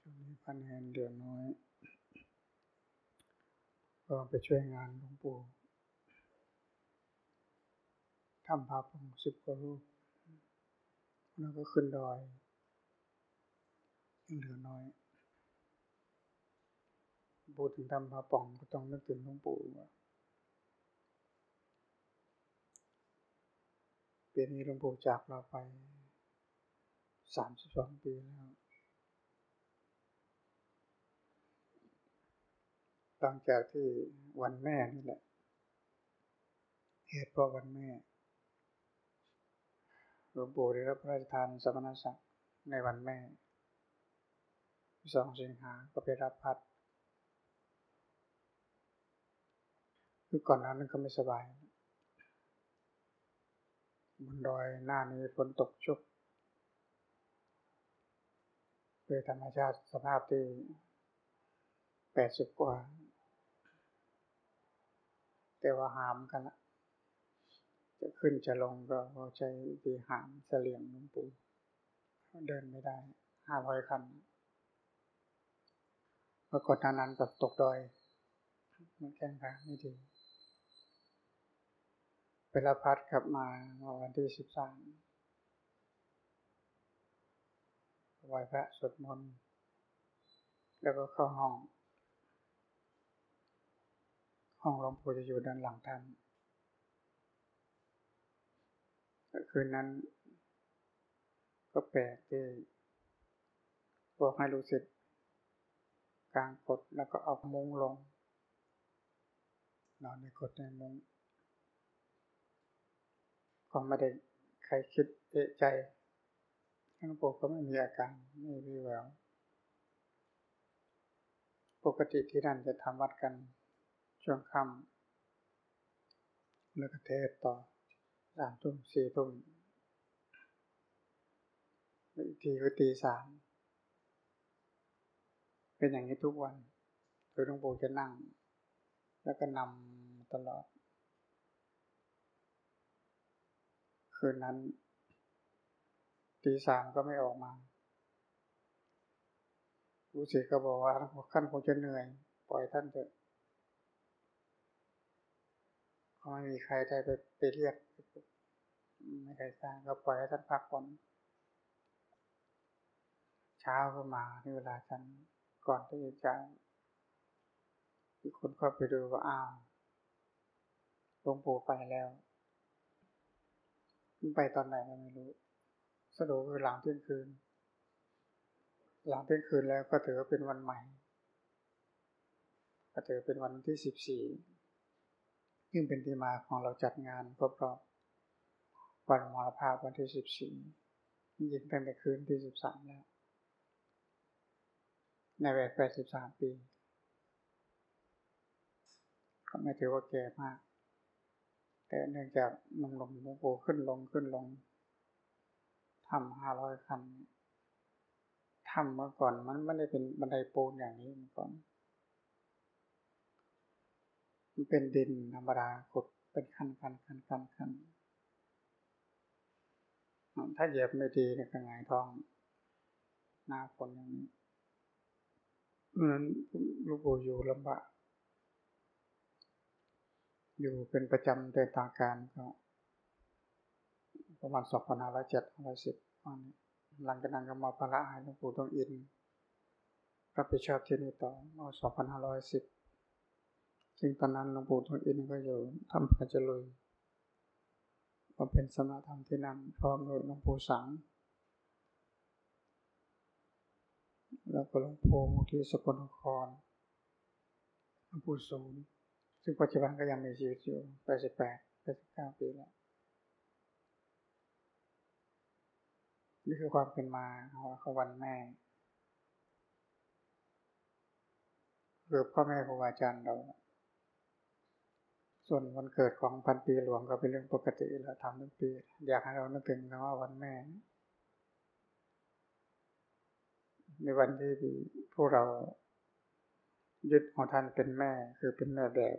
ช่วงนี้พันแหนเดือนน้อย ก็ไปช่วยงานหลวงปู่ทำพาปงสิบกว่ารูปแล้วก็ขึ้นดอยยังเหลือน้อยพูดถึงทำพาป่องก็ต้องนึกถึงหลวงปู่ว่าปีนี้หลวงปู่จากเราไปสามสิบสองปีแล้ว หลังจากที่วันแม่นี่แหละ เหตุเพราะวันแม่หลวงปู่ได้รับพระราชทานสมณศักดิ์ในวันแม่สองสิงหาก็ไปรับพัดคือก่อนนั้นก็ไม่สบายบนดอยหน้านี้ฝนตกชุกโดยธรรมชาติสภาพที่แปดสิบกว่า แต่ว่าหามกันละจะขึ้นจะลงก็ใช้วิหามเสลียงหลวงปู่เดินไม่ได้ห้าร้อยคันปรากฏนั้นก็ตกดอยมันแข้งขาไม่ดีไปรับพัดกลับมาวันที่สิบสามไหว้พระสวดมนต์แล้วก็เข้าห้อง ห้องหลวงปู่จะอยู่ด้านหลังท่านคืนนั้น ก็แปลกที่บอกให้รู้สึกกลางกดแล้วก็เอามุ้งลง นอนในกดในมุ้งก็ไม่ได้ใครคิดเอะใจหลวงปู่ก็ไม่มีอาการไม่มีแววปกติที่นั่นจะทำวัดกัน ช่วงค่ำแล้วก็เทศต่อสามทุ่มสี่ทุ่มอีกทีก็ตีสามเป็นอย่างนี้ทุกวันโดยหลวงปู่จะนั่ง แล้วก็นำตลอด คืนนั้นตีสามก็ไม่ออกมารู้สึกก็บอกว่าท่านคงจะเหนื่อย ปล่อยท่านเถอะ เขาไม่มีใครได้ไปไปเรียกไม่ใครสร้างก็ปล่อยให้ท่านพักผ่อนเช้าก็มาในเวลาฉันก่อนที่จะมีคนเข้าไปดูว่าอ้าวหลวงปู่ไปแล้วไปตอนไหนก็ไม่รู้สรุปคือหลังเที่ยงคืน หลังเที่ยงคืนแล้วก็ถือว่าเป็นวันใหม่ ก็ถือเป็นวันที่สิบสี่ ซึ่งเป็นที่มาของเราจัดงานครบรอบวันมรณภาพวันที่สิบสี่ยิงตั้งแต่คืนที่สิบสามแล้ว ในวัยแปดสิบสามปี ก็ไม่ถือว่าแก่มาก แต่เนื่องจากมันลงหลวงปู่ขึ้นลงขึ้นลงทำห้าร้อยคันทำเมื่อก่อนมันไม่ได้เป็นบันไดปูนอย่างนี้เมื่อก่อน มันเป็นดินธรรมดาขุดเป็นขั้นขั้นขั้นขั้นขั้นถ้าเหยียบไม่ดีเนี่ยก็ไงท้อง หน้าฝนอย่างนี้เพราะนั้นลูกปู่อยู่ลำบากอยู่เป็นประจำเดินทางการก็ประมาณสองพันห้าร้อยเจ็ดร้อยสิบวันหลังจากนั้นก็มาพระให้หลวงปู่ต้องอินรับผิดชอบที่นี่ต่อเมื่อสองพันห้าร้อยสิบ ซึ่งตอนนั้นหลวงปู่ต้องอินก็อยู่ทำพระเจริญมาเป็นสมาธรรมที่นั่นพร้อมด้วยหลวงปู่สังแล้วก็หลวงปู่ที่สกลนครหลวงปู่ศูนย์ซึ่งปัจจุบันก็ยังมีชีวิตอยู่แปดสิบแปดแปดสิบเก้าปีแล้ว นี่คือความเป็นมาของวันแม่คือพ่อแม่ครูอาจารย์เรา ส่วนวันเกิดของพันปีหลวงก็เป็นเรื่องปกติเราทำทุกปี อยากให้เรานึกถึงคำว่าวันแม่ ในวันที่พวกเรายึดของท่านเป็นแม่คือเป็นแม่แบบ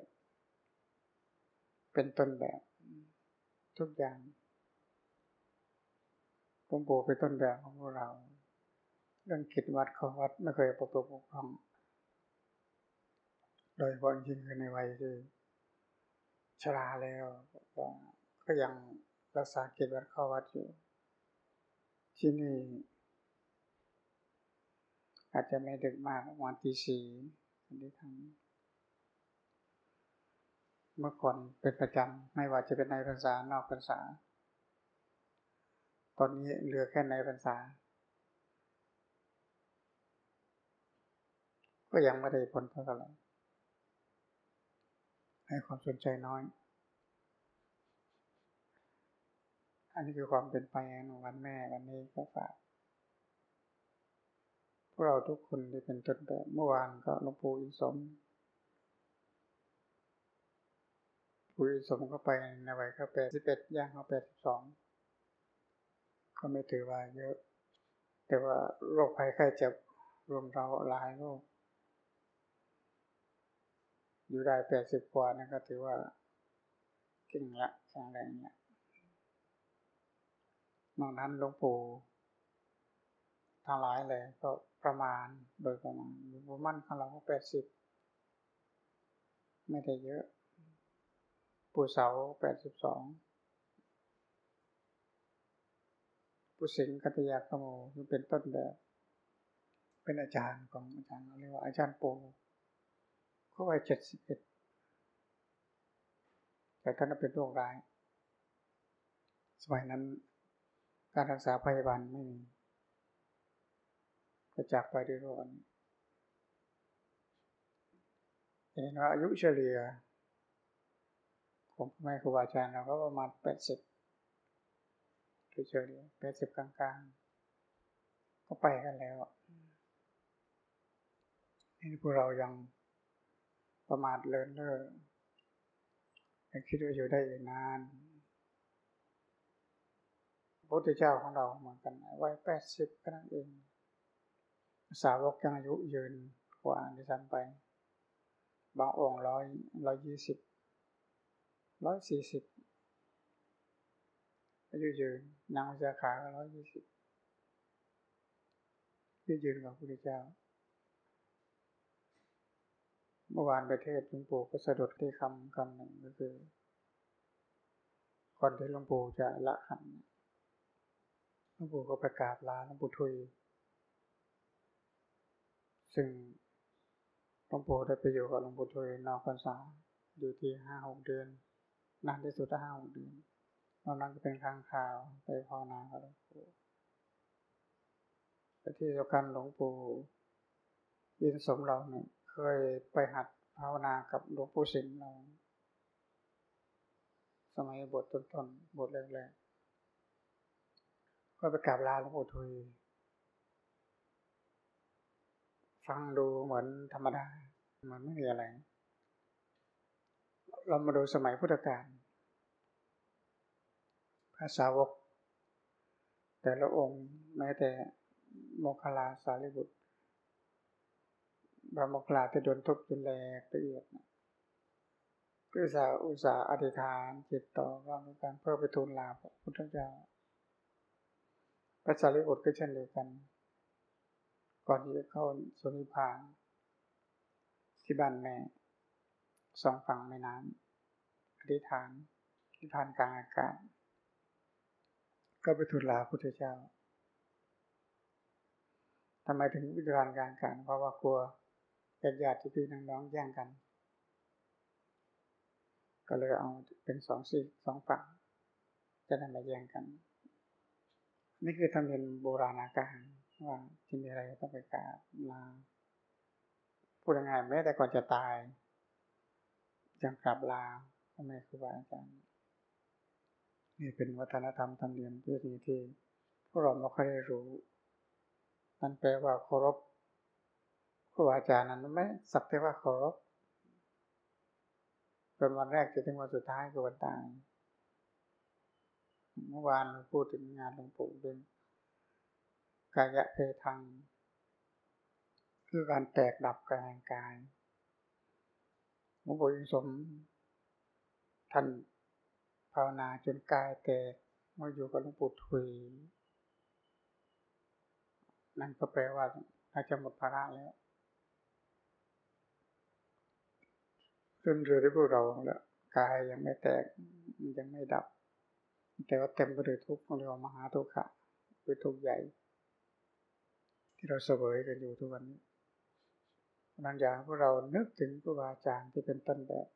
เป็นต้นแบบ ทุกอย่างหลวงปู่เป็นต้นแบบของพวกเรา เรื่องกิจวัดขอวัดไม่เคยปกปกครอง โดยเฉพาะจริงๆคือในวัยที่ ชราแล้วก็ยังรักษากิจวัดข้าวัดอยู่ ที่นี่อาจจะไม่ดึกมากวันที่สี่ที่ทำเมื่อก่อนเป็นประจำไม่ว่าจะเป็นในภาษานอกภาษา ตอนนี้เหลือแค่ในภาษา ก็ยังไม่ได้ผลเท่าไหร่ ให้ความสนใจน้อย อันนี้คือความเป็นไปของวันแม่วันนี้ก็ฝากพวกเราทุกคนที่เป็นต้นแบบเมื่อวานก็หลวงปู่อินสมปู่อินสมก็ไปในวัยเขาแปดสิบเอ็ดย่างเขาแปดสิบสองก็ไม่ถือว่าเยอะ แต่ว่าโรคภัยไข้เจ็บรวมเราหลายโรค อยู่ได้แปดสิบกว่านั่นก็ถือว่าเก่งละแข็งแรงเนี่ยนอกนั้นหลวงปู่ทั้งหลายเลยก็ประมาณโดยประมาณอยู่ประมาณของเราก็แปดสิบไม่ได้เยอะ ปู่เสาแปดสิบสองปู่สิงห์กัตยาขโมเป็นต้นแบบ เป็นอาจารย์ของอาจารย์เรียกว่าอาจารย์ปู่ เขาวัยเจ็ดสิบเอ็ดแต่ท่านเป็นโรคร้าย สมัยนั้นการรักษาพยาบาลไม่มีก็จากไปด้วยโรคนี้เห็นว่าอายุเฉลี่ยของแม่ครูบาอาจารย์เราก็ประมาณแปดสิบเฉลี่ยแปดสิบกลางๆ ก็ไปกันแล้วนี่พวกเรายัง ประมาทเลินเล่อยังคิดว่าอยู่ได้อีกนานพระพุทธเจ้าของเราเหมือนกันวัยแปดสิบก็นั่นเอง สาวกยังอายุยืนกว่าดิฉันไป บางองค์ร้อยร้อยยี่สิบร้อยสี่สิบอายุยืนนางวิชาขาร้อยยี่สิบยืนยืนกับพระพุทธเจ้า เมื่อวานประเทศหลวงปู่ก็สะดุดที่คำคำหนึ่งก็คือก่อนที่หลวงปู่จะละขันหลวงปู่ก็ประกาศลาหลวงปู่ทุย ซึ่งหลวงปู่ได้ไปอยู่กับหลวงปู่ทวยนอกพรรษาอยู่ที่ห้าหกเดือน นานที่สุดห้าหกเดือนนอกนั้นก็เป็นครั้งข่าวไปภาวนากับหลวงปู่แต่ที่สำคัญหลวงปู่ยินสมเราเนี่ย เคยไปหัดภาวนากับหลวงปู่สิงห์เราสมัยบทต้นๆบทแรกๆก็ไปกราบลาหลวงปู่ทวยฟังดูเหมือนธรรมดามันไม่มีอะไร เรามาดูสมัยพุทธกาลภาษาวก แต่ละองค์แม้แต่โมคลาสารีบุตร พระโมคลาจะโดนทุบจนแหลกละเอียดก็อุตสาอุตสาอธิษฐานจิตต่อว่าการเพื่อไปทูลลาพระพุทธเจ้าพระสารีบุตรก็เช่นเดียวกัน ก่อนที่จะเข้าสุนิพานที่บ้านแม่สองฝั่งแม่น้ำอธิษฐานอธิษฐานกลางอากาศก็ไปทูลลาพุทธเจ้าทำไมถึงวิจารณ์กางอากาศเพราะว่ากลัว ญาติญาติพี่น้องแย่งกัน ก็เลยเอาเป็นสองสี่สองฝั่งจะได้มาแย่งกัน นี่คือทำเป็นโบราณการว่าจะมีอะไรต้องไปกราบลาพูดยังไงแม้แต่ก่อนจะตายยังกราบลาพ่อแม่ครูบาอาจารย์นี่เป็นวัฒนธรรมธรรมเนียมที่ดีที่พวกเราไม่ค่อยได้รู้นั่นแปลว่าเคารพ ครูอาจารย์นั้นไม่สักแต่ว่าเคารพจนวันแรกจนถึงวันสุดท้ายคือวันตายเมื่อวานพูดถึงงานหลวงปู่ด้วยกายะเพทังคือการแตกดับกายแห่งกายหลวงปู่ยิสม ท่านภาวนาจนกายแตกเมื่ออยู่กับหลวงปู่ทุย นั่นก็แปลว่าอาจจะหมดภาระแล้ว ขึ้นเรือที่พวกเราแล้วกายยังไม่แตกยังไม่ดับ แต่ว่าเต็มไปด้วยทุกข์เรียกว่ามหาทุกขะคือทุกข์ใหญ่ ที่เราเสวยกันอยู่ทุกวันนี้บางอย่างพวกเรานึกถึงครูบาอาจารย์ที่เป็นต้นแบบ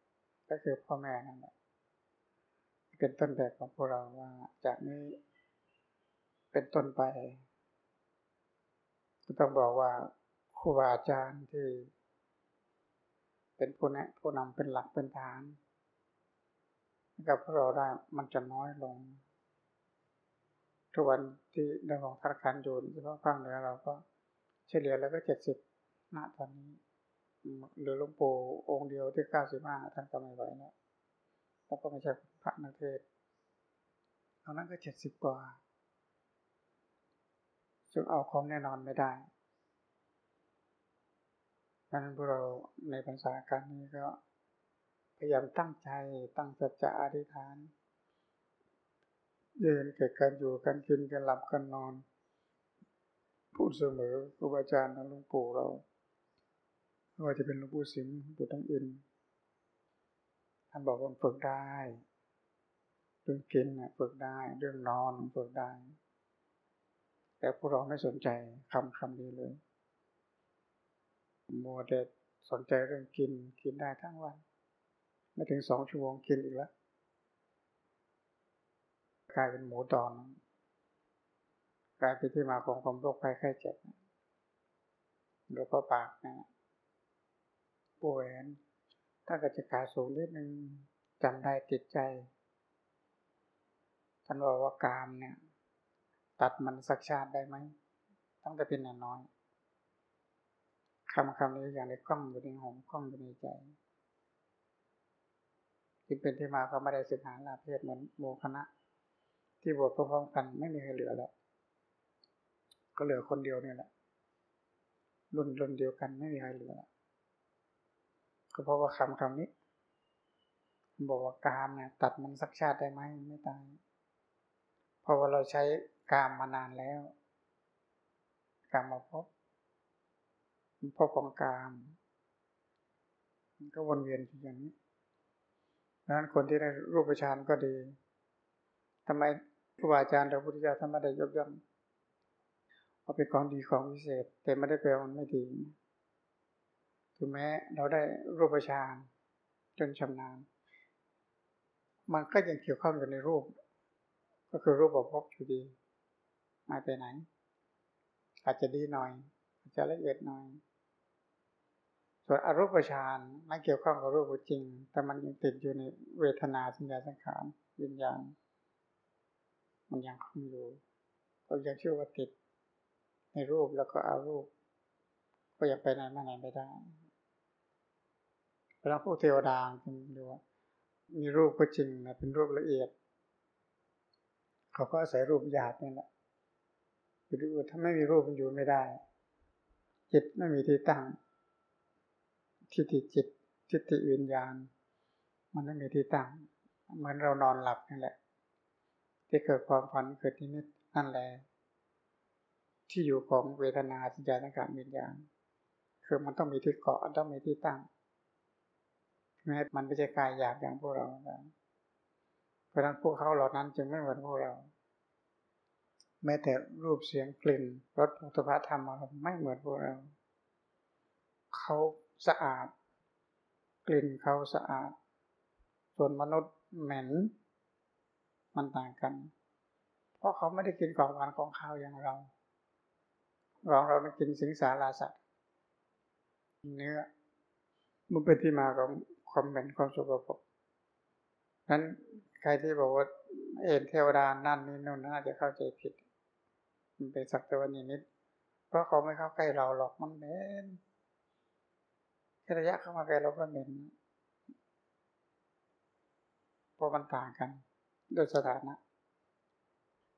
ก็คือพ่อแม่นั่นแหละเป็นต้นแบบของพวกเราว่าจากนี้เป็นต้นไปก็ต้องบอกว่าครูบาอาจารย์ที่ เป็นผู้แนะผู้นำเป็นหลักเป็นฐานกับพวกเราได้มันจะน้อยลง ทุกวันที่ดำรงธนาคารอยู่เฉพาะภาคเหนือเราก็เฉลี่ยแล้วก็เจ็ดสิบณตอนนี้หรือหลวงปู่องค์เดียวที่เก้าสิบห้าท่านก็ไม่ไหวแล้วแล้วก็ไม่ใช่พระนักเทศตอนนั้นก็เจ็ดสิบกว่าจึงเอาความแน่นอนไม่ได้ ดังนั้นพวกเราในภาษาการนี้ก็พยายามตั้งใจตั้งสัจจะอธิษฐานยืนเกิดการอยู่การกินการหลับการนอน พูดเสมอครูบาอาจารย์หลวงปู่เราไม่ว่าจะเป็นหลวงปู่สิมหลวงปู่ตั้งอินท่านบอกว่าฝึกได้ เรื่องกินฝึกได้ เรื่องนอนฝึกได้ แต่พวกเราไม่สนใจคำคำนี้เลย มัวแต่สนใจเรื่องกินกินได้ทั้งวัน ไม่ถึงสองชั่วโมงกินอีกแล้วกลายเป็นหมูตอนกลายเป็นที่มาของความโรคภัยไข้เจ็บโดยก็ปากนะป่วยถ้ากิจการสูงนิดนึงจำได้ติดใจท่านบอกว่ากามเนี่ย ตัดมันสักชาติได้ไหมตั้งแต่เป็นน้อย คำคำนี้อย่างในกล้องอยู่ในหงกล้องอยู่ในใจจึงเป็นที่มาเขาไม่ได้ศึกษาลาเพศเหมือนโมคณะ ที่บวชพร้อมกันไม่มีใครเหลือแล้ว ก็เหลือคนเดียวเนี่ยแหละ รุ่นรุ่นเดียวกันไม่มีใครเหลือก็เพราะว่าคำคำนี้ บอกว่ากามเนี่ยตัดมันสักชาติได้ไหมไม่ตายเพราะว่าเราใช้กามมานานแล้วกามมาพบ พบของกามก็วนเวียนอย่างนี้ดังนั้นคนที่ได้รูปฌานก็ดีทำไมครูบาอาจารย์เราพุทธเจ้าท่านไม่ได้ยกย่องเอาเป็นของดีของพิเศษ แต่ไม่ได้แปลว่าไม่ดีถึงแม้เราได้รูปฌานจนชำนาญ มันก็ยังเกี่ยวข้องอยู่ในรูป ก็คือรูปบบพบอยู่ดีม่ไปไหน อาจจะดีหน่อย อาจจะละเอียดหน่อย ส่วนอรูปฌานไม่เกี่ยวข้องกับรูปจริง แต่มันยังติดอยู่ในเวทนาสัญญาสังขารวิญญาณมันยังคงอยู่ก็ยังชื่อว่าติดในรูปแล้วก็อารูป ก็ยังไปไหนมาไหนไม่ได้เวลาพวกเทวดาเป็นดูว่ามีรูปก็จริงนะเป็นรูปละเอียด เขาก็อาศัยรูปหยาบนี่แหละคือถ้าไม่มีรูปมันอยู่ไม่ได้ จิตไม่มีที่ตั้ง ทิฏฐิจิต ทิฏฐิวิญญาณ มันไม่มีที่ตั้ง เหมือนเรานอนหลับนี่แหละ ที่เกิดความฝันเกิดนิมิตนั่นแหละที่อยู่ของเวทนาสัญญาสังขารวิญญาณ คือมันต้องมีที่เกาะต้องมีที่ตั้งแม้มันไม่ใช่กายหยาบอย่างพวกเราเพราะนั้นพวกเขาเหล่านั้นจึงไม่เหมือนพวกเรา แม้แต่รูปเสียงกลิ่นรสอุตภธรรมเราไม่เหมือนพวกเรา เขา สะอาด กลิ่นเขาสะอาด ส่วนมนุษย์เหม็น มันต่างกัน เพราะเขาไม่ได้กินของหวานของข้าวอย่างเราเราเราต้กินสิงสาราสัตว์เนื้อมันเป็นที่มาของความเป็นความสุขภพนั้นใครที่บอกว่าเอ็นเทวดานั่นนี่นู่นน่าจะเข้าใจผิด มันเป็นสักแต่วันนิดเพราะเขาไม่เข้าใกล้เราหรอกมันเหม็น ระยะเข้ามาใกลเราก็เหม็นเพราะมันต่างกัน โดยสถานะ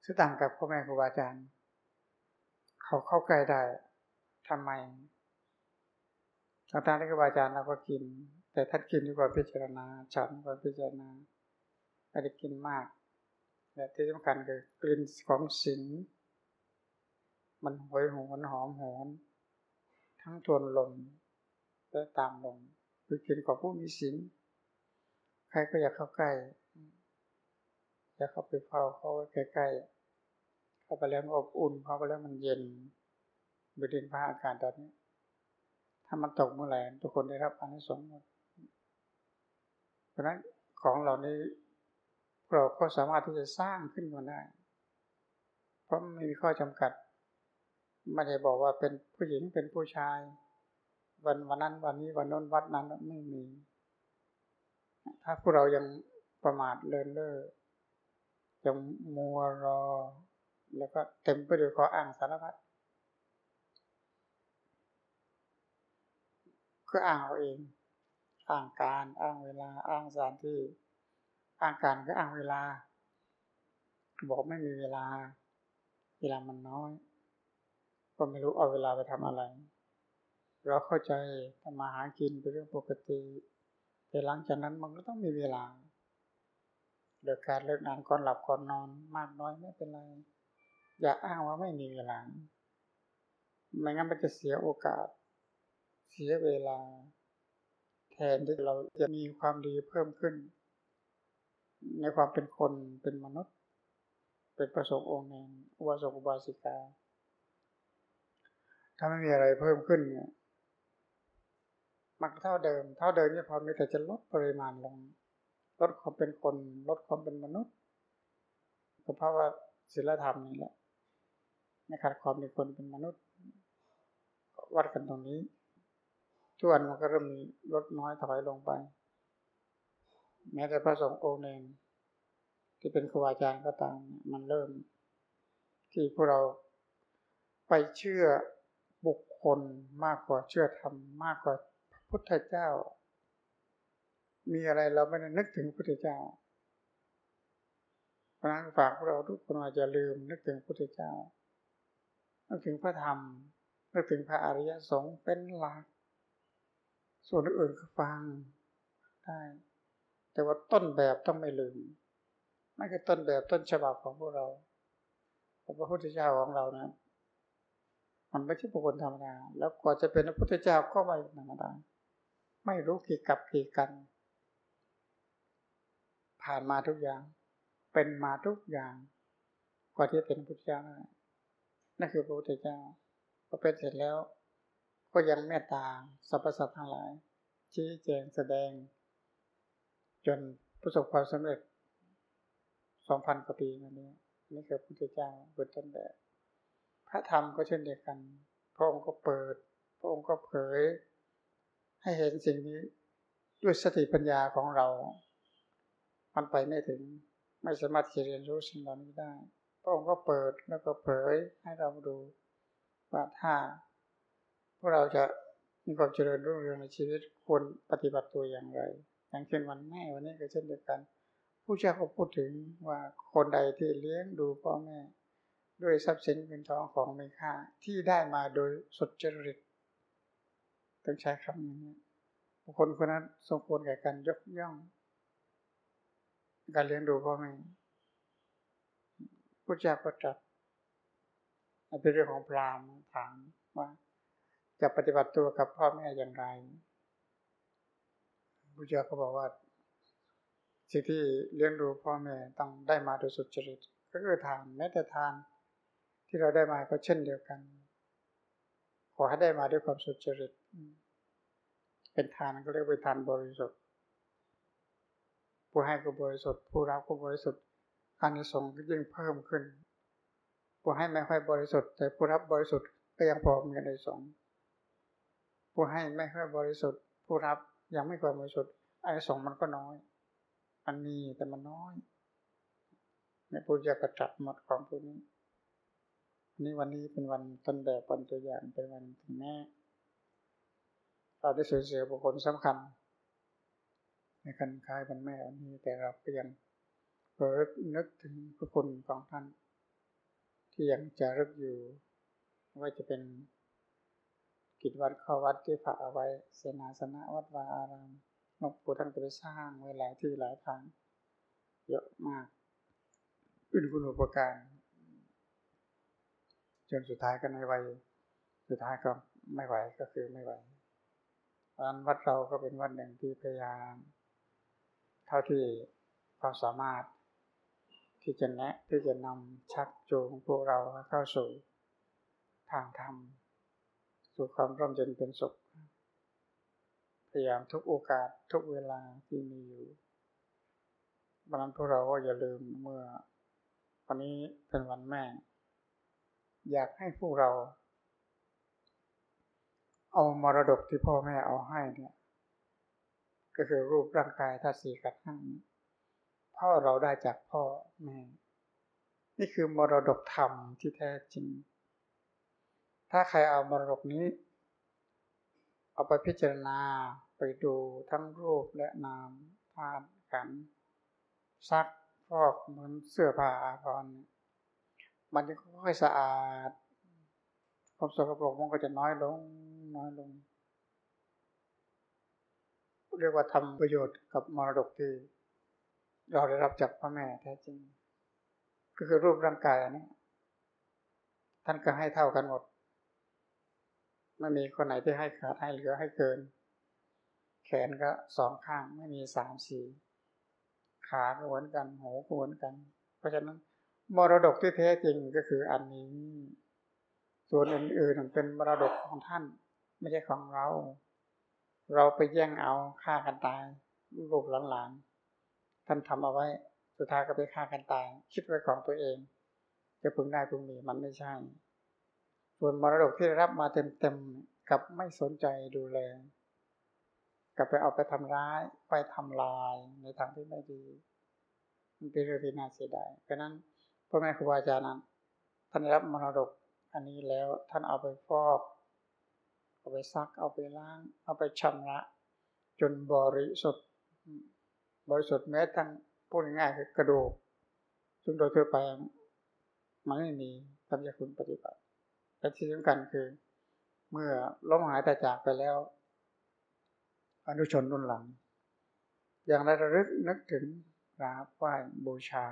ซึ่งต่างกับพ่อแม่ครูบาอาจารย์ เขาเข้าใกล้ได้ทำไมทางทางที่ครูบาอาจารย์เราก็กิน แต่ท่านกินดีกว่าพิจารณาฉันกว่าพิจารณาไม่ได้กินมากแต่ที่สำคัญคือกลิ่นของศีลมันหอยหวนหอมหอนทั้งทวนลม และตามลมคือกินของผู้มีศีลใครก็อยากเข้าใกล้อยากเข้าไปเฝ้าเขาใกล้ๆเข้าไปแล้วอบอุ่นเข้าไปแล้วมันเย็นบดินพระอากาศตอนนี้ ถ้ามันตกเมื่อไหร่ทุกคนได้รับอานิสงส์หมดเพราะนั้นของเหล่านี้เราก็สามารถที่จะสร้างขึ้นมาได้ เพราะไม่มีข้อจำกัด ไม่ได้บอกว่าเป็นผู้หญิงเป็นผู้ชาย วันวันนั้นวันนี้วันน้นวัดนั้นไม่มี ถ้าพวกเรายังประมาทเลินเล่อยังมัวรอ แล้วก็เต็มไปด้วยข้ออ้างสารพัดก็อ้างเอาเอง อ้างการอ้างเวลา อ้างสถานที่ อ้างการก็อ้างเวลา บอกไม่มีเวลา เวลามันน้อย ก็ไม่รู้เอาเวลาไปทำอะไร เราเข้าใจทำมาหากินเป็นเรื่องปกติ แต่หลังจากนั้นมันก็ต้องมีเวลาเลิกการเลิกงานก่อนหลับก่อนนอน มากน้อยไม่เป็นไร อย่าอ้างว่าไม่มีเวลา ไม่งั้นมันจะเสียโอกาส เสียเวลา แทนที่เราจะมีความดีเพิ่มขึ้น ในความเป็นคนเป็นมนุษย์ เป็นประสงค์องค์เองอุบาสกอุบาสิกาถ้าไม่มีอะไรเพิ่มขึ้นเนี่ย มันเท่าเดิม เท่าเดิมนี่พอมีแต่จะลดปริมาณลง ลดความเป็นคนลดความเป็นมนุษย์ก็เพราะว่าศีลธรรมนี่แหละในขาดความเป็นคนเป็นมนุษย์วัดกันตรงนี้ทุกวันมันก็เริ่มมีลดน้อยถอยลงไป แม้แต่พระสงฆ์องค์เองที่เป็นครูอาจารย์ก็ตามมันเริ่ม ที่พวกเราไปเชื่อบุคคลมากกว่าเชื่อธรรมมากกว่า พุทธเจ้า มีอะไรเราไม่ได้นึกถึงพุทธเจ้าเพราะนั้นฝากพวกเราทุกคนอาจจะลืมนึกถึงพุทธเจ้า นึกถึงพระธรรม นึกถึงพระอริยสงฆ์เป็นหลัก ส่วนอื่นก็ฟังได้ แต่ว่าต้นแบบต้องไม่ลืมนั่นคือต้นแบบต้นฉบับของพวกเราพระพุทธเจ้าของเรานะมันไม่ใช่บุคคลธรรมดา แล้วกว่าจะเป็นพระพุทธเจ้าก็ไม่ธรรมดา ไม่รู้กี่กับกี่กัน ผ่านมาทุกอย่าง เป็นมาทุกอย่าง กว่าที่เป็นพระพุทธเจ้านั่นคือพระพุทธเจ้าพอเป็นเสร็จแล้ว ก็ยังเมตตาสรรพสัตว์ทั้งหลาย ชี้แจงแสดง จนประสบความสำเร็จสองพันกว่าปีมานี้นี่คือพระพุทธเจ้าเป็นต้นแบบพระธรรมก็เช่นเดียวกัน พระองค์ก็เปิด พระองค์ก็เผย ให้เห็นสิ่งนี้ด้วยสติปัญญาของเรา มันไปไม่ถึง ไม่สามารถจะเรียนรู้สิ่งเหล่านี้ได้ พระองค์ก็เปิดแล้วก็เผยให้เราดูว่าถ้าพวกเราจะมีความเจริญรุ่งเรืองในชีวิตควรปฏิบัติตัวอย่างไร อย่างเช่นวันแม่วันนี้ก็เช่นเดียวกัน ผู้เจ้าก็พูดถึงว่าคนใดที่เลี้ยงดูพ่อแม่ ด้วยทรัพย์สินเงินทองของมีค่าที่ได้มาโดยสุจริต ต้องใช้คำนี้บุคคลคนนั้นสมควรแก่การยกย่อง การเลี้ยงดูพ่อแม่ผู้เจ้าก็จัดเป็นเรื่องของพราหมณ์ถามว่า จะปฏิบัติตัวกับพ่อแม่อย่างไรพุทธเจ้าก็บอกว่าสิ่งที่เลี้ยงดูพ่อแม่ต้องได้มาโดยสุจริตก็คือทานแม้แต่ทานที่เราได้มาก็เช่นเดียวกัน อให้ได้มาด้วยความสุจริต เป็นทานก็เรียกเป็นทานบริสุทธิ์ ผู้ให้ก็บริสุทธิ์ ผู้รับก็บริสุทธิ์การนิสงก็ยิ่งเพิ่มขึ้น ผู้ให้ไม่ค่อยบริสุทธิ์ แต่ผู้รับบริสุทธิ์ก็ยังพอมีในสงผู้ให้ไม่ค่อยบริสุทธิ์ ผู้รับยังไม่ความบริสุทธิ์ไอ้สองมันก็น้อย มันมีแต่มันน้อยในพุทธเจ้ากระจัดหมดของพวกนี้ นี่วันนี้เป็นวันต้นแบบวันตัวอย่างเป็นวันถึงแม่เราได้สูญเสียบุคคลสำคัญ ในการคล้ายวันแม่วันนี้แต่เราก็ยังระลึกนึกถึงพระคุณของท่าน ที่ยังจะรึกอยู่ ว่าจะเป็นกิจวัดข้อวัดที่ฝากเอาไว้ เสนาสนะวัดวาอารามหลวงปู่ท่านก็ไปสร้างไว้หลายที่หลายทางเยอะมากอื่นคุณอุปการ จนสุดท้ายก็ไม่ไหวสุดท้ายก็ไม่ไหวก็คือไม่ไหวเพราะนั้นวัดเราก็เป็นวัดหนึ่งที่พยายาม เท่าที่ความสามารถที่จะแนะที่จะนำชักจูงพวกเราเข้าสู่ทางธรรมสู่ความร่มเย็นเป็นสุข พยายามทุกโอกาสทุกเวลาที่มีอยู่วันนั้นพวกเราก็อย่าลืมเมื่อวันนี้เป็นวันแม่ อยากให้พวกเรา เอามรดกที่พ่อแม่เอาให้เนี่ย ก็คือรูปร่างกายธาตุสีกับห้าพ่อเราได้จากพ่อแม่ นี่คือมรดกธรรมที่แท้จริง ถ้าใครเอามรดกนี้ เอาไปพิจารณาไปดูทั้งรูปและนามธาตุขันซักฟอกเหมือนเสื้อผ้าอาภรณ์ มันจะค่อยสะอาดความสกปรกมันก็จะน้อยลง น้อยลง เรียกว่าทำประโยชน์กับมรดกที่เราได้รับจากพ่อแม่แท้จริง ก็คือรูปร่างกายอันนี้ท่านก็ให้เท่ากันหมด ไม่มีคนไหนที่ให้ขาดให้เหลือให้เกิน แขนก็สองข้างไม่มีสามสี่ขาก็เหมือนกันหูก็เหมือนกัน เพราะฉะนั้น มรดกที่แท้จริงก็คืออันนี้ ส่วนอื่นๆเป็นมรดกของท่าน ไม่ใช่ของเรา เราไปแย่งเอาฆ่ากันตายลูกหลานๆท่านทำเอาไว้ สุดท้ายก็ไปฆ่ากันตาย คิดไว้ของตัวเอง จะพึงได้พึงมีมันไม่ใช่ ส่วนมรดกที่ได้รับมาเต็มๆกับไม่สนใจดูแลกลับไปเอาไปทำร้ายไปทำลายในทางที่ไม่ดี มันเป็นเรื่องที่น่าเสียดายเพราะนั้น พ่อแม่ครูบาอาจารย์นั้นท่านรับมรดกอันนี้แล้วท่านเอาไปฟอกเอาไปซักเอาไปล้าง เอาไปชำระ จนบริสุทธิ์ บริสุทธิ์แม้ทั้งพูดง่ายๆคือกระดูกซึ่งโดยทั่วไปมันไม่มีทำยาคุณปฏิบัติแต่ที่สำคัญคือ เมื่อล้มหายแต่จากไปแล้ว อนุชนรุ่นหลัง อย่างระลึกนึกถึงกราบไหว้บูชา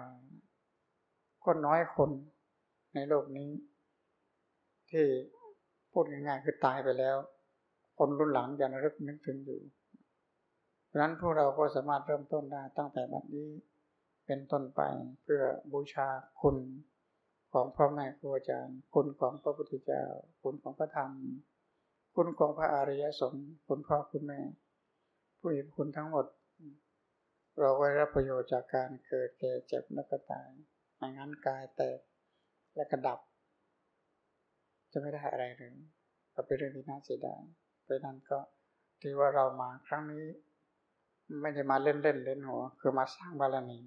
คนน้อยคนในโลกนี้ ที่พูดง่ายๆคือตายไปแล้ว คนรุ่นหลังยังรึกนึกถึงอยู่เพราะนั้นพวกเราก็สามารถเริ่มต้นได้ตั้งแต่บัดนี้เป็นต้นไปเพื่อบูชาคุณของพ่อแม่ครูอาจารย์ คุณของพระพุทธเจ้า คุณของพระธรรม คุณของพระอริยสงฆ์คุณพ่อคุณแม่ ผู้มีคุณทั้งหมด เราได้รับประโยชน์จากการเกิดแก่เจ็บและก็ตาย ไม่งั้นกายแตกและกระดับ จะไม่ได้อะไรเลยก็เป็นเรื่องที่น่าเสียดายเพราะนั้นก็ที่ว่าเรามาครั้งนี้ ไม่ได้มาเล่นเล่นเล่นหัว คือมาสร้างบารมี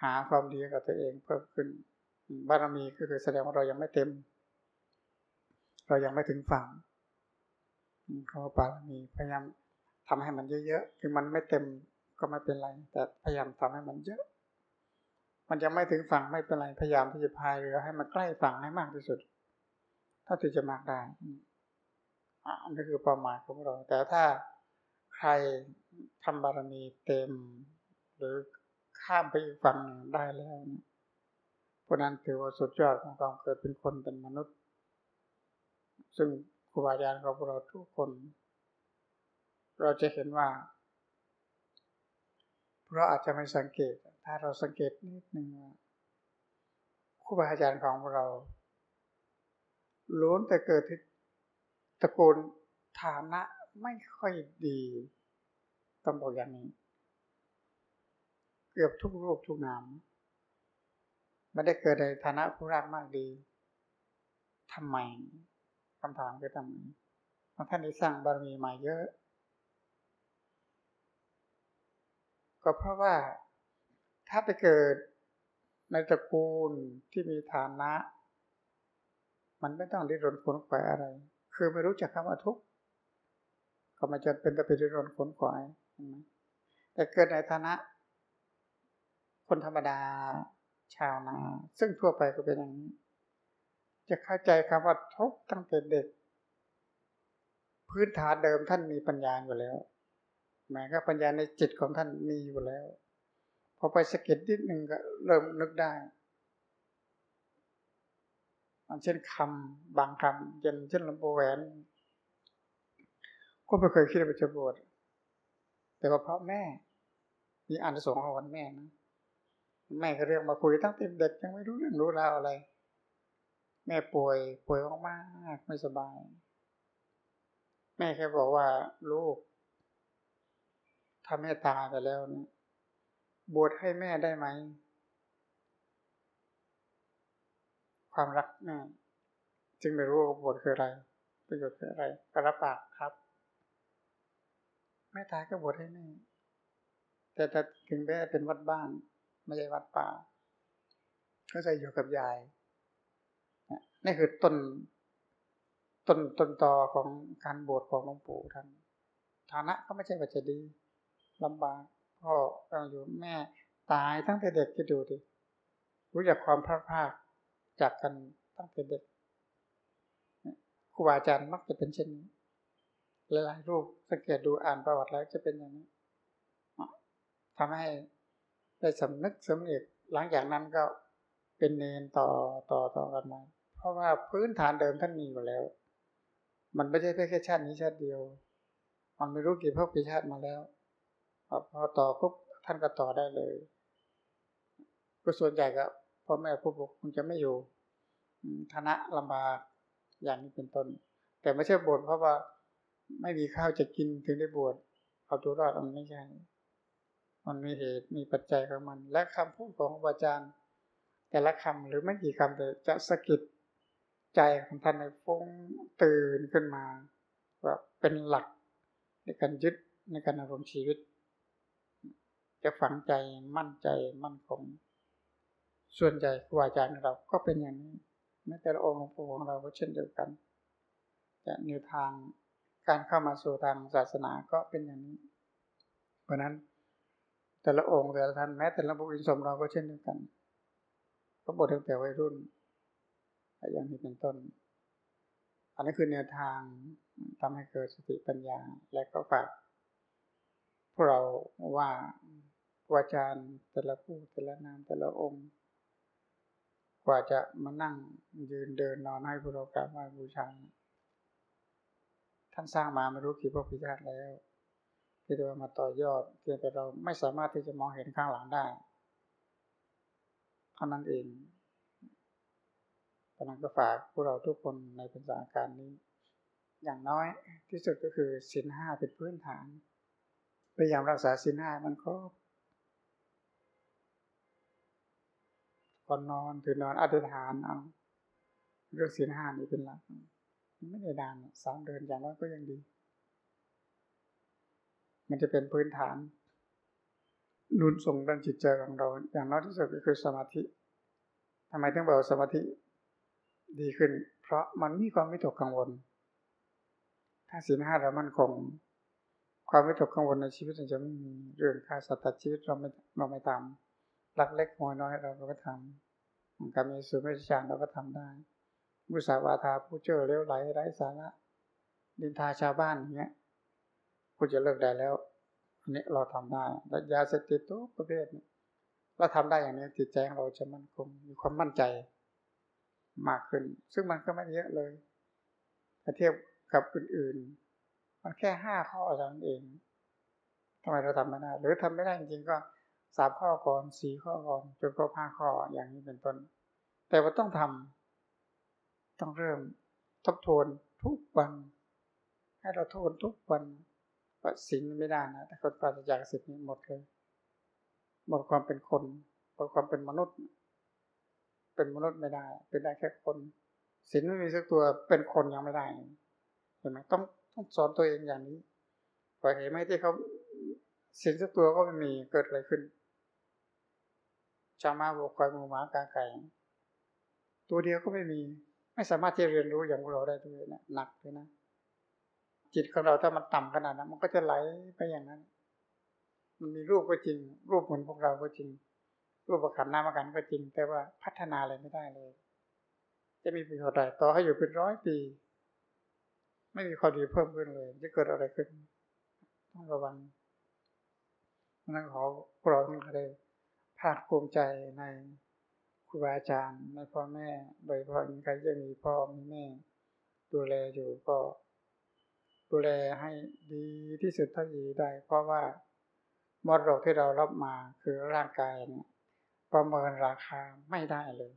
หาความดีกับตัวเองเพิ่มขึ้น บารมีก็คือแสดงว่าเรายังไม่เต็ม เรายังไม่ถึงฝั่งเขาบารมีพยายามทำให้มันเยอะๆถึงมันไม่เต็มก็ไม่เป็นไร แต่พยายามทำให้มันเยอะ มันจะไม่ถึงฝั่งไม่เป็นไรพยายามที่จะพายเรือให้มันใกล้ฝั่งให้มากที่สุดถ้าที่จะมากได้อันนี้คือเป้าหมายของเรา แต่ถ้าใครทำบารมีเต็ม หรือข้ามไปอีกฝั่งได้แล้วเพราะนั้นถือว่าสุดยอดของความเกิดเป็นคนเป็นมนุษย์ ซึ่งครูบาอาจารย์ของเราทุกคน เราจะเห็นว่า เราอาจจะไม่สังเกต ถ้าเราสังเกตนิดนึงว่าครูบาอาจารย์ของเราล้วนแต่เกิดที่ตระกูลฐานะไม่ค่อยดีต้องบอกอย่างนี้ เกือบทุกรูปทุกนามไม่ได้เกิดในฐานะผู้รักมากดีทำไมคำถามคือทำไมท่านได้สร้างบารมีมาเยอะ ก็เพราะว่าถ้าไปเกิดในตระกูลที่มีฐานะ มันไม่ต้องดิ้นรนขนขวายอะไร คือไม่รู้จักคำว่าทุกข์ก็มันจะเป็นแต่ไปดิ้นรนขนขวายแต่เกิดในฐานะ คนธรรมดา ชาวนา ซึ่งทั่วไปก็เป็นอย่างนี้ จะเข้าใจคำว่าทุกข์ตั้งแต่เด็ก พื้นฐานเดิมท่านมีปัญญาอยู่แล้ว แม้ก็ปัญญาในจิตของท่านมีอยู่แล้ว พอไปสะกิดนิดหนึ่งก็เริ่มนึกได้มันเช่นคำบางคำเช่นเช่นลำโพแหวน ก็ไม่เคยคิดว่าจะบวชแต่ว่าเพราะแม่มีอันสงของวันแม่นะแม่ก็เรียกมาคุยตั้งแต่เด็กยังไม่รู้เรื่องรู้ราวอะไร แม่ป่วยป่วยมากๆไม่สบาย แม่แค่บอกว่าลูก ถ้าแม่ตายไปแล้วเนี่ยบวชให้แม่ได้ไหม ความรักแม่จึงไม่รู้ว่าบวชคืออะไรประโยชน์คืออะไรกระปากครับ แม่ตายก็บวชให้แม่แต่แต่ถึงแม้เป็นวัดบ้าน ไม่ใช่วัดป่า ก็จะอยู่กับยายนี่คือต้นต้นต้นตอของการบวชของหลวงปู่ท่านฐานะก็ไม่ใช่ว่าจะดี ลำบากพ่อต้องอยู่แม่ตายตั้งแต่เด็กจะดูดิรู้จักความพลาดพลาดจากกันตั้งแต่เด็กครูบาอาจารย์มักจะเป็นเช่นนี้หลายๆรูปสังเกตดูอ่านประวัติแล้วจะเป็นอย่างนี้ทำให้ได้สำนึกสำเนึกหลังจากนั้นก็เป็นเนนต่อต่อต่อกันมาเพราะว่าพื้นฐานเดิมท่านมีอยู่แล้ว มันไม่ใช่แค่ชาตินี้ชาติเดียว มันไม่รู้กี่พวกปีชาติมาแล้ว พอต่อปุ๊บท่านก็ต่อได้เลย ก็ส่วนใหญ่ก็พ่อแม่ผู้ปกคงจะไม่อยู่ฐานะลำบากอย่างนี้เป็นต้น แต่ไม่ใช่บวชเพราะว่าไม่มีข้าวจะกินถึงได้บวชเอาตัวรอดมันไม่ใช่ มันมีเหตุมีปัจจัยของมัน และคำพูดของอาจารย์ แต่ละคำหรือไม่กี่คำแต่จะสะกิดใจของท่านในฟุ้งตื่นขึ้นมาว่าเป็นหลักในการยึดในการดำรงชีวิต จะฝังใจมั่นใจมั่นคง ส่วนใหญ่ครูอาจารย์เราก็เป็นอย่างนี้แม้แต่องค์หลวงปู่ของเราก็เช่นเดียวกันจะแนวทางการเข้ามาสู่ทางศาสนาก็เป็นอย่างนี้ เพราะนั้นแต่ละองค์แต่ละท่านแม้แต่ละบุคคลสมเราก็เช่นเดียวกันก็บทตั้งแต่วัยรุ่นอย่างนี้เป็นต้น อันนี้คือแนวทางทำให้เกิดสติปัญญาและก็ฝากพวกเราว่า วาจารย์แต่ละผู้แต่ละนามแต่ละองค์ กว่าจะมานั่งยืนเดินนอนให้พวกเรากราบไหว้บูชาท่านสร้างมาไม่รู้กี่พวกพิจารแล้วที่เรียกว่ามาต่อยอดเพียงแต่เราไม่สามารถที่จะมองเห็นข้างหลังได้เท่านั้นเองพนังก็ฝากพวกเราทุกคนในปัญาการนี้ อย่างน้อยที่สุดก็คือสินห้าเป็นพื้นฐานพยายามรักษาสินห้ามันครบ ก่อนนอนถือนอนอธิษฐานเอาเรื่องสินห้านี่เป็นหลักไม่ได้ดานสามเดือนอย่างน้อยก็ยังดี มันจะเป็นพื้นฐานนุนส่งด้านจิตใจของเรา อย่างน้อยที่สุดก็คือสมาธิทำไมถึงบอกสมาธิดีขึ้น เพราะมันมีความไม่ตกกังวล ถ้าสินห้าเรามันคง ความไม่ตกกังวลในชีวิตจะไม่มีเรื่องค่าสัตว์ชีวิตเราไม่เราไม่ทำ ลักเล็กน้อยน้อยเราก็ทำการมีสุขไม่ชานเราก็ทำได้ มุสาวาทาผู้เจอเลี้ยวไหลไร้สาระดินทาชาวบ้านอย่างเงี้ยคุณจะเลิกได้แล้วอันนี้เราทำได้แต่ยาเสพติดทุกประเภทเราทำได้อย่างนี้จิตใจของเราจะมั่นคงมีความมั่นใจมากขึ้น ซึ่งมันก็ไม่เยอะเลยถ้าเทียบกับอื่นๆ มันแค่ห้าข้อเท่านั้นเองทำไมเราทำไม่ได้ หรือทำไม่ได้จริงๆก็ สามข้อก่อนสี่ข้อก่อนจนครบห้าข้ออย่างนี้เป็นต้น แต่ว่าต้องทำต้องเริ่มทบทวนทุกวัน ให้เราทวนทุกวันว่าสิ่งไม่ได้นะแต่คนปราศจากสิ่งนี้หมดเลยหมดความเป็นคนหมดความเป็นมนุษย์ เป็นมนุษย์ไม่ได้ เป็นได้แค่คนศีลไม่มีสักตัวเป็นคนยังไม่ได้เห็นไหมต้องต้องสอนตัวเองอย่างนี้พอเห็นไหมที่เขา ศีลสักตัวก็ไม่มีเกิดอะไรขึ้นชามาบวกควายมูหมากาไก่ ตัวเดียวก็ไม่มี ไม่สามารถที่จะเรียนรู้อย่างเราได้ด้วยนะหนักเลยนะจิตของเราถ้ามันต่ำขนาดนั้นมันก็จะไหลไปอย่างนั้น มันมีรูปก็จริง รูปเหมือนพวกเราก็จริง รูปประคันน้ำประกันก็จริง แต่ว่าพัฒนาอะไรไม่ได้เลย จะมีประโยชน์อะไรต่อให้อยู่เป็นร้อยปี ไม่มีความดีเพิ่มขึ้นเลย จะเกิดอะไรขึ้น ต้องระวัง นั่นขอพวกเราต้องได้ภาคภูมิใจในครูรูบาอาจารย์ในพ่อแม่ โดยเฉพาะใครจะมีพ่อมีแม่ ดูแลอยู่ก็ดูแลให้ดีที่สุดเท่าที่ได้ เพราะว่ามรดกที่เรารับมาคือร่างกายเนี่ยประเมินราคาไม่ได้เลย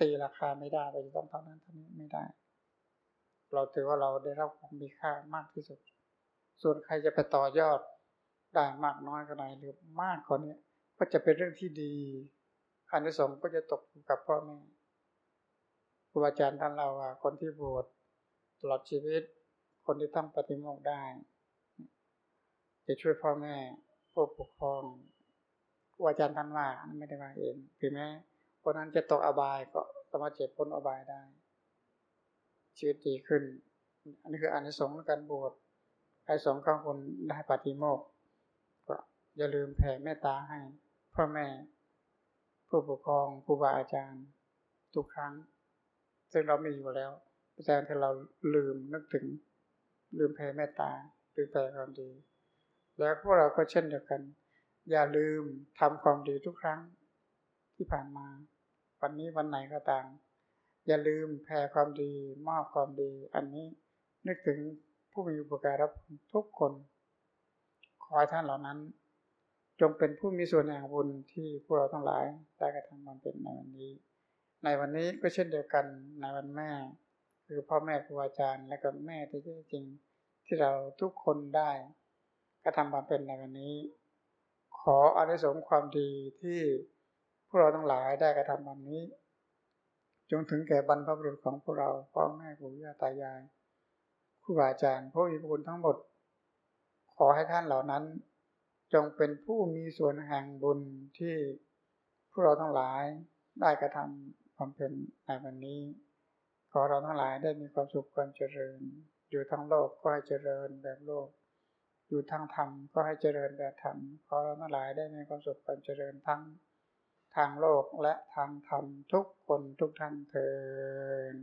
ตีราคาไม่ได้ไปต้องเท่านั้นเท่านี้ไม่ได้ เราถือว่าเราได้รับของมีค่ามากที่สุด ส่วนใครจะไปต่อยอด ได้มากน้อยก็ได้หรือมากกว่านี้ก็จะเป็นเรื่องที่ดีอันที่สองก็จะตกกับพ่อแม่ครูอาจารย์ท่านเราว่า คนที่บวชตลอดชีวิต คนที่ทำปฏิโมกได้ จะช่วยพ่อแม่ผู้ปกครองครูอาจารย์ท่านว่าไม่ได้มาเองถึงแม้คนนั้นจะตกอบายก็สามารถเจ็บพ้นอบายได้ ชีวิตดีขึ้น อันนี้คืออันที่สองการบวชไอ้สองข้างคนได้ปฏิโมก อย่าลืมแผ่เมตตาให้พ่อแม่ ผู้ปกครองครูบาอาจารย์ ทุกครั้ง ซึ่งเรามีอยู่แล้วแต่ถ้าเราลืมนึกถึง ลืมแผ่เมตตาลืมแผ่ความดี แล้วพวกเราก็เช่นเดียวกัน อย่าลืมทำความดีทุกครั้งที่ผ่านมา วันนี้วันไหนก็ตาม อย่าลืมแผ่ความดีมอบความดี อันนี้นึกถึงผู้มีอุปการะทุกคน ขอให้ท่านเหล่านั้น จงเป็นผู้มีส่วนแห่งบุญที่พวกเราทั้งหลายได้กระทำมันเป็นในวันนี้ ในวันนี้ก็เช่นเดียวกันในวันแม่ คือพ่อแม่ครูอาจารย์และก็แม่ที่จริงที่เราทุกคนได้กระทำมาเป็นในวันนี้ ขออนิสงส์ความดีที่พวกเราทั้งหลายได้กระทำวันนี้ จงถึงแก่บรรพบุรุษของพวกเราพ่อแม่ปู่ย่าตายายครูบาอาจารย์ผู้มีบุญทั้งหมด ขอให้ท่านเหล่านั้น จงเป็นผู้มีส่วนแห่งบุญที่พวกเราทั้งหลายได้กระทำความเป็นในวันนี้ ขอเราทั้งหลายได้มีความสุขความเจริญ อยู่ทั้งโลกก็ให้เจริญแบบโลก อยู่ทางธรรมก็ให้เจริญแบบธรรม ขอเราทั้งหลายได้มีความสุขความเจริญทั้งทางโลกและทางธรรมทุกคนทุกท่านเถิด